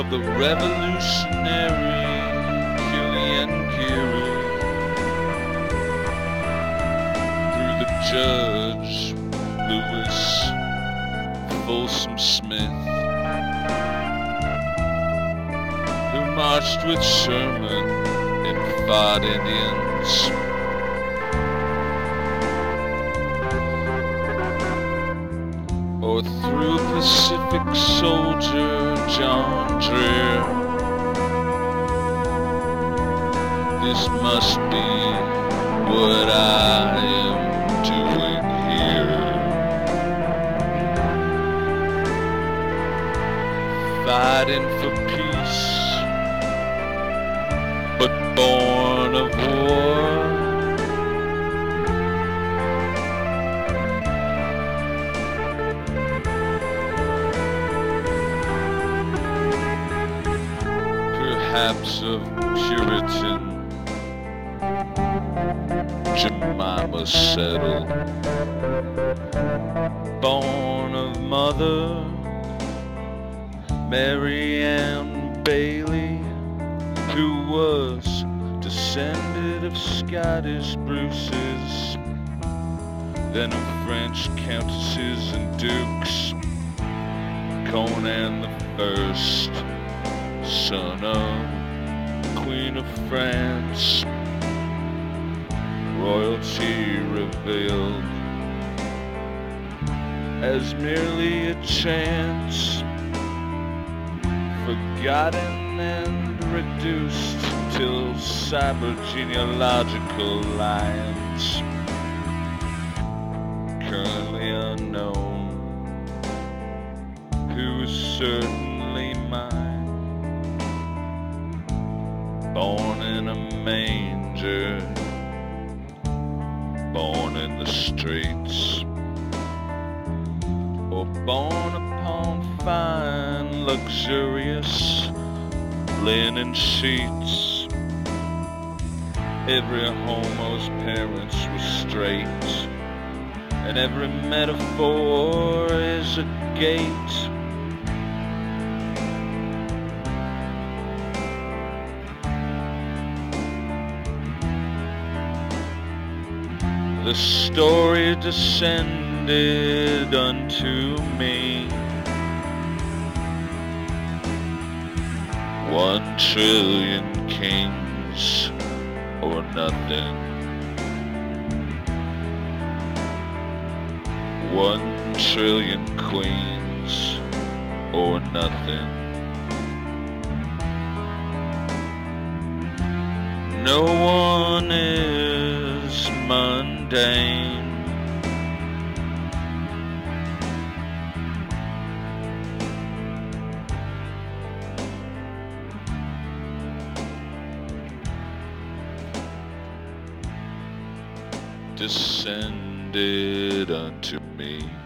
of the revolutionary Killian Kiri through the judge Lewis Folsom Smith who marched with Sherman and fought Indians. Or through Pacific soldier John Dreer. This must be what I am doing here. Fighting for peace, but born of war. Perhaps of Puritan Jemima Settle, born of mother Mary Ann Bailey, who was descended of Scottish Bruces, then of French countesses and dukes, Conan the First son of Queen of France, royalty revealed as merely a chance, forgotten and reduced till cyber genealogical lines, currently unknown, who is certainly born in a manger, born in the streets, or born upon fine, luxurious linen sheets. Every homo's parents were straight, and every metaphor is a gate. The story descended unto me. One trillion kings or nothing. One trillion queens or nothing. No one is Descended unto me.